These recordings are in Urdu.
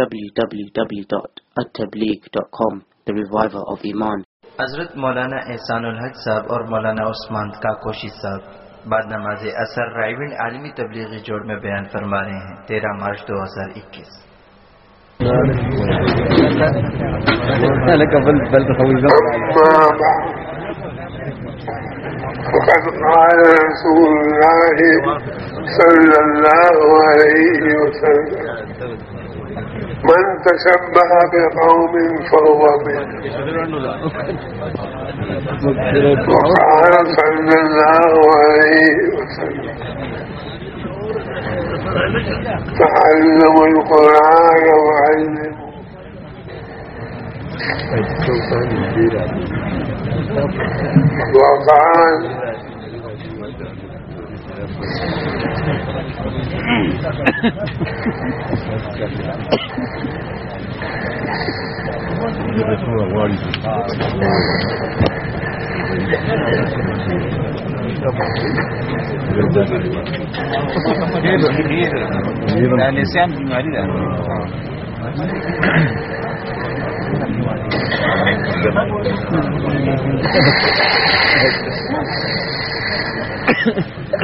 www.attableek.com The Reviver of Iman. حضرت مولانا احسان الحق صاحب اور مولانا عثمان کاکوشی صاحب بعد نماز اثر رائیونڈ عالمی تبلیغی جوڑ میں بیان فرما رہے ہیں۔ تیرہ مارچ دو ہزار اکیس۔ رسول الله صلى الله عليه وسلم من تشبه بقوم فهو منهم وقال صلى الله عليه وسلم. تعلموا القرآن وعلموا وقال النسيان بالمعدة Thank you.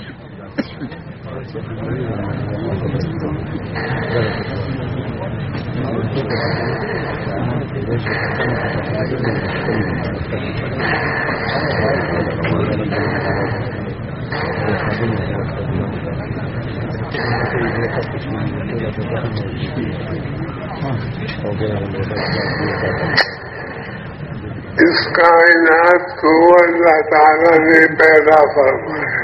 اس کائنات کو اللہ تعالی نے پیدا فرمایا۔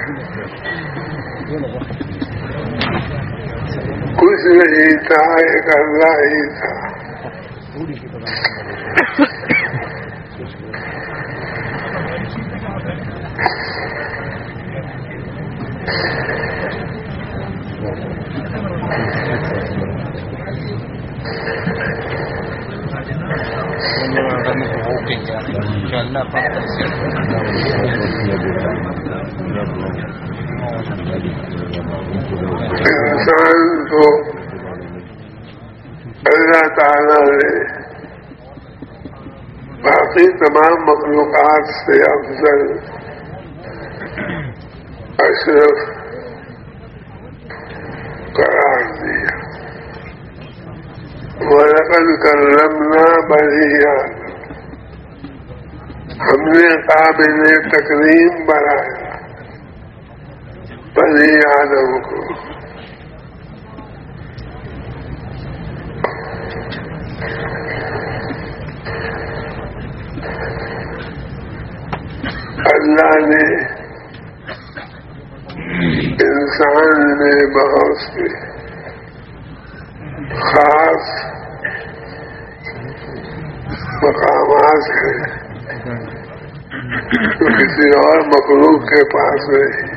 کچھ نہیں تھا ایک اللہ ہی تھا انسان کو اللہ تعالی نے باقی تمام مخلوقات سے افضل۔ اشرف قرار دیا۔ ورقل کرمنا بڑھیا ہم نے قابل تکریم بنایا۔ بنی آدم کو۔ اللہ نے انسان میں بہت سے خاص مقامات ہیں۔ کسی اور مخلوق کے پاس نہیں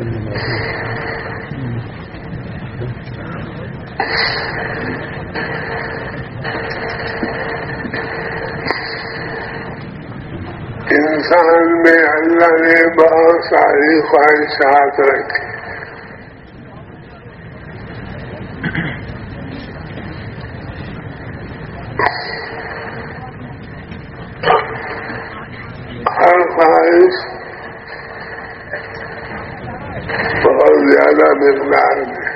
انسان میں اللہ نے بہت ساری خواہشات رکھی ہر خواہش بہت زیادہ مقدار میں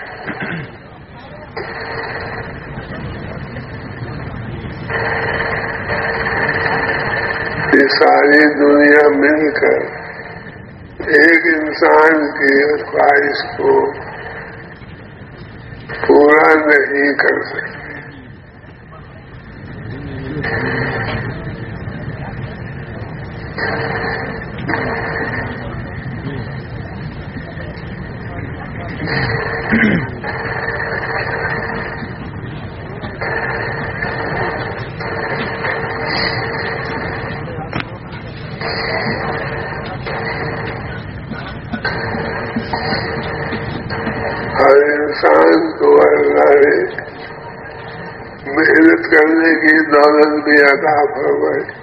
یہ ساری دنیا مل کر ایک انسان کی خواہش کو پورا نہیں کر سکتی۔ کرنے کی دولت بھی عطا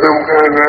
Telangana.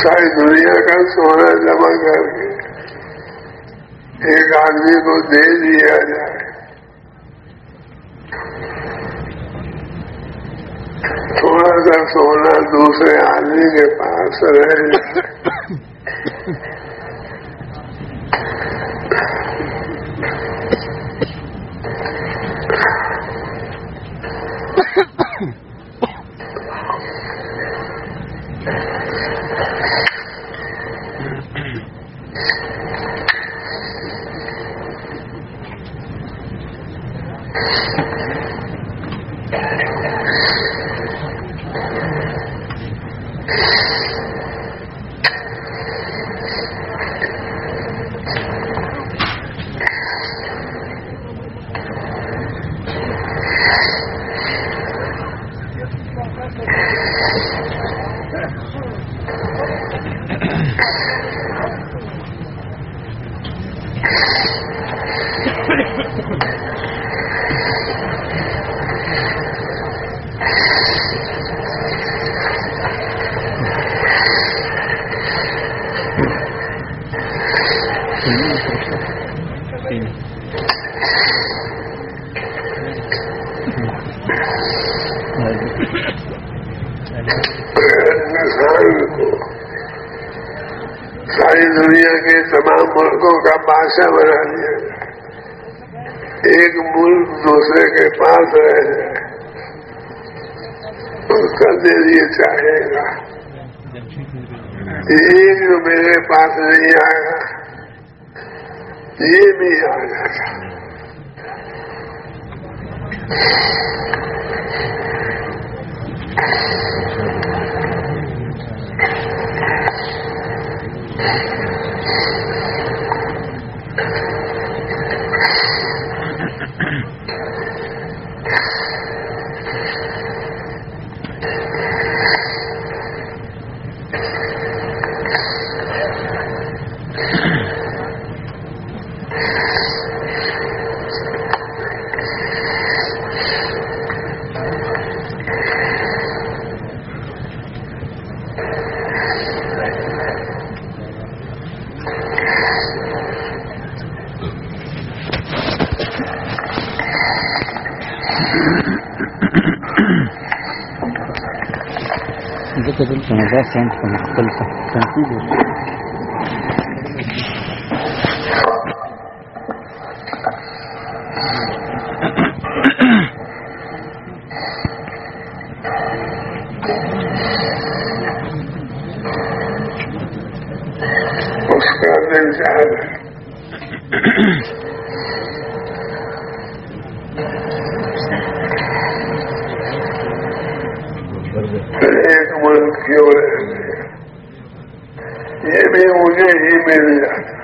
ساری دنیا کا سونا جمع کر کے ایک آدمی کو دے دیا جائے۔ کا سونا دوسرے آدمی کے پاس رہ انسان کو ساری دنیا کے تمام ملکوں کا بادشاہ بنا دیا ایک ملک دوسرے کے پاس رہ جائے اس کا دل یہ چاہے گا ایک جو میرے پاس نہیں آئے گا۔ یہ é com a Santo Deus. Oscar Gonzaga. ملک کیوں رہ یہ بھی مجھے ہی مل جائے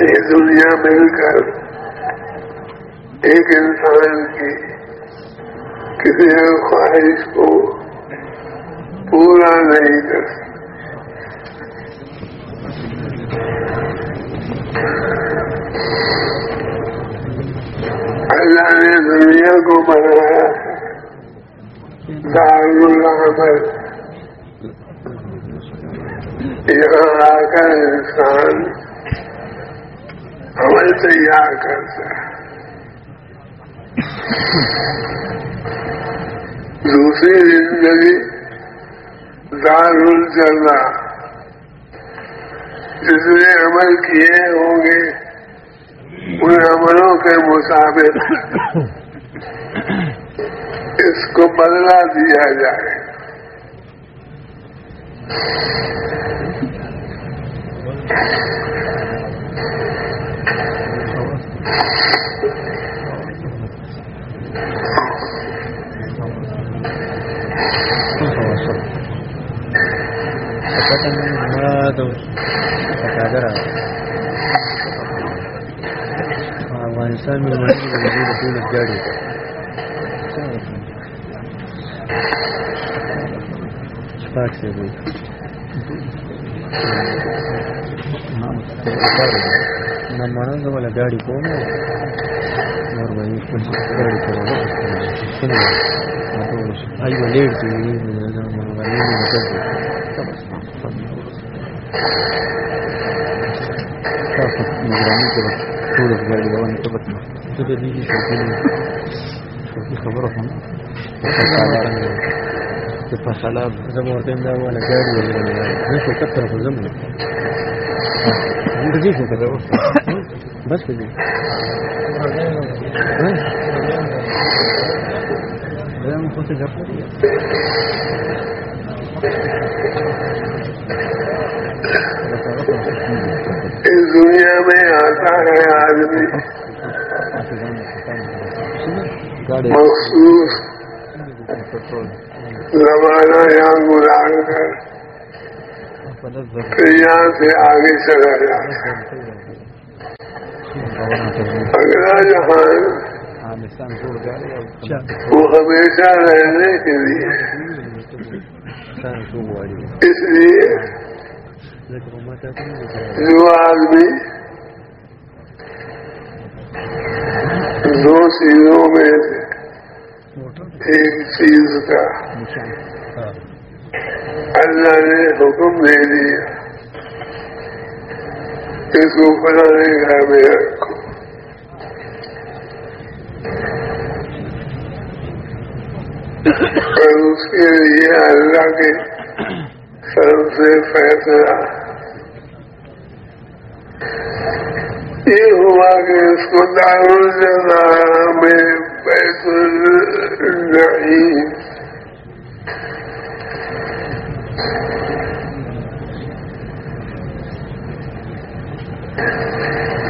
یہ دنیا مل کر۔ ایک انسان کی کسی خواہش کو پورا نہیں کر اللہ نے دنیا کو بنایا دار العمل یہاں آ کر انسان عمل تیار کرتا ہے۔ دوسری زندگی دار الجلہ جس نے عمل کیے ہوں گے، ان عملوں کے مطابق اس کو بدلا دیا جائے۔ افغانستان میں منڈی میں موجود ټول ګاډي شپږ څه وي نو مانه دا ولا ګاډي کوم نور باندې خپل ګاډي کوم څنګه آی ولې دې نه دا مونږ باندې نه کوي تاسو نگرانی تبقى خلاص زمورتين ده ولا جاري ولا مش كتر في الزمن انت جيش كده بس كده ده من كنت جاب الدنيا میں آتا ہے آدمی مخصوص زمانہ یہاں گزار کر پھر یہاں سے آگے چلا جاتا اگلا جہان وہ ہمیشہ رہنے کے لیے اس لیے جو آدمی دو چیزوں میں ایک چیز کا۔ اللہ نے حکم دے دیا۔ اس کو فلانے گھر میں رکھو اور اس کے لیے اللہ کے سر سے فیصلہ۔ یہ ہوا کہ اس کو دارالجزا میں بعيد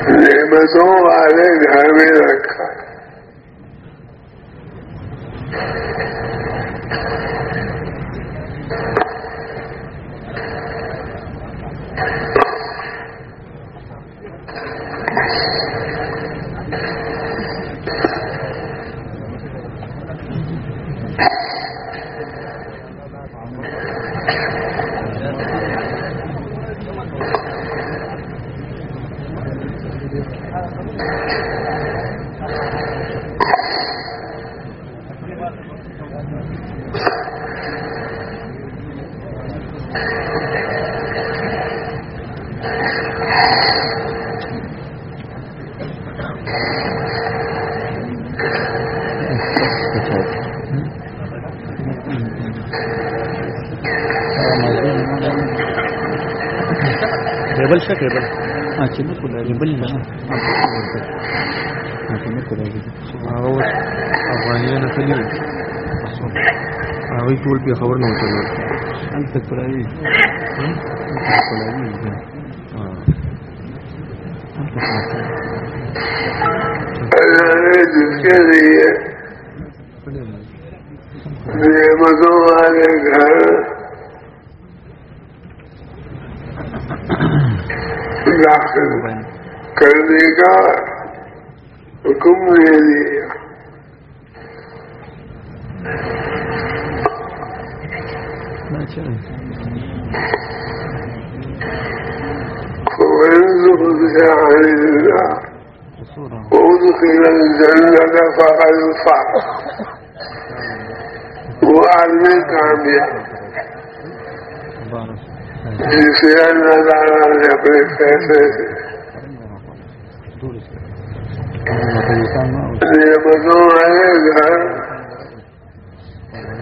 لما تور عليك حبيبك. تقريبا آتي مكو لازم بالله آتي مكو لازم سبحان الله أغانينا خليل أغاني تقول بي خبرنا وتنور أنت كلاوي أنت كلاوي أنت كلاوي بما زوال الغرب کرنے کا حکم دے دیا۔ وہ آدمی کامیاب جسے اللہ تعالیٰ نے اپنے پیسے سے نعمتوں والے گھر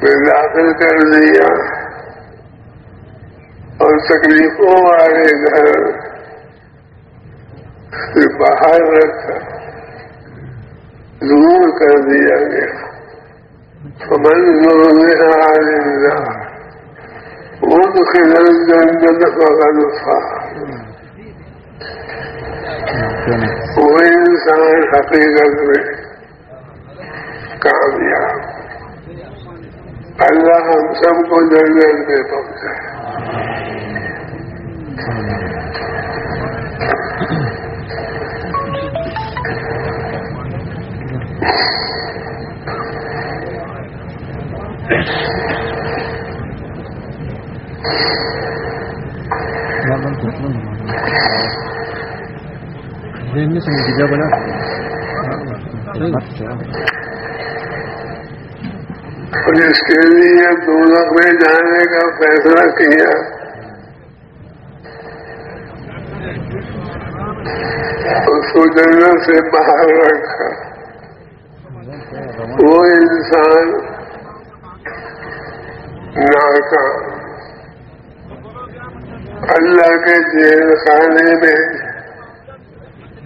میں داخل کر دیا اور تکلیفوں والے گھر سے باہر رکھا دور کر دیا گیا۔ فمن زرها لله وادخل الجنة فقد فاز وہ انسان حقیقت میں کامیاب اللہ ہم سب کو جنگل میں پہنچائے اور اس کے لیے دولت میں جانے کا فیصلہ کیا اس کو جنگل سے باہر رکھا وہ انسان ناکام اللہ کے جیل خانے میں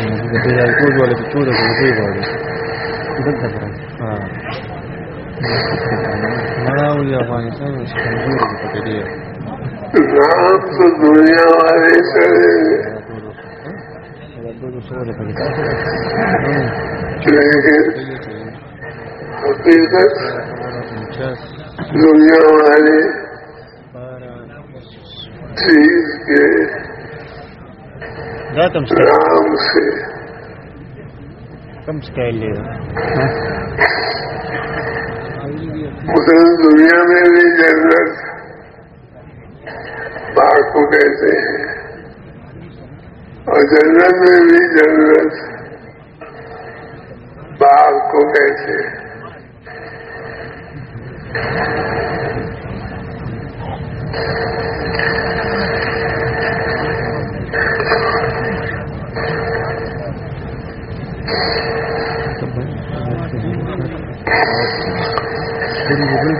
يجوز ولا بتجوز ولا بتجوز ولا بالضبط آه ملاوي يا افغانستان مش كنجور بتجوز يا افغانستان حقیقت دنیا والے چیز کے نام سے۔ کم اسٹائل لے۔ مسلم دنیا میں بھی جنت باغ کو کہتے ہیں۔ اور جنت میں بھی جنت باغ کو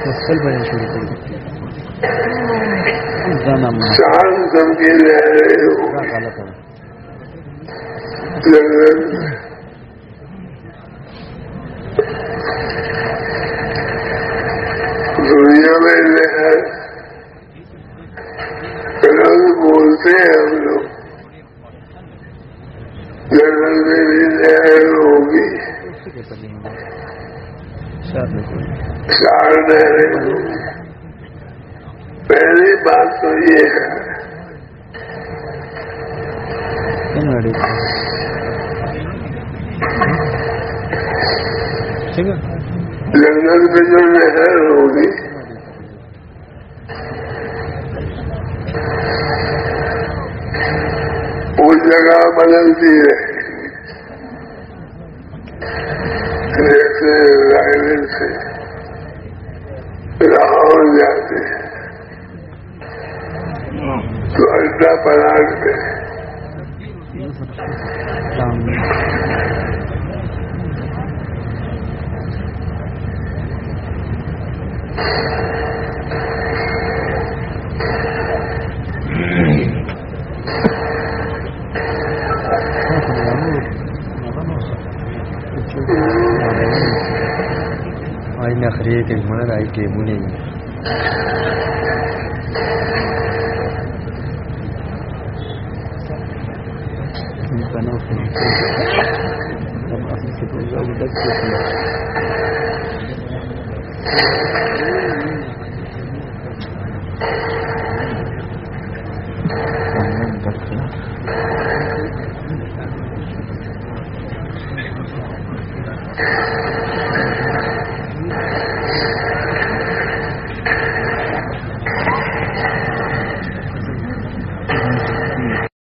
فصل بنے شروع کر جانا چاند سمجھے رہ رہے ہو کالا کرا جنت دنیا میں لہر رنگ بولتے ہیں ہم لوگ جنگل میں بھی لہر ہوگی ساتھ میں کوئی چار لہریں ہوگی پہلی بات تو یہ ہے۔ ہے جنگل میں جو لہر ہوگی وہ جگہ بدلتی رہے பழாகிட்டு Hay una jerez que hay que Thank you.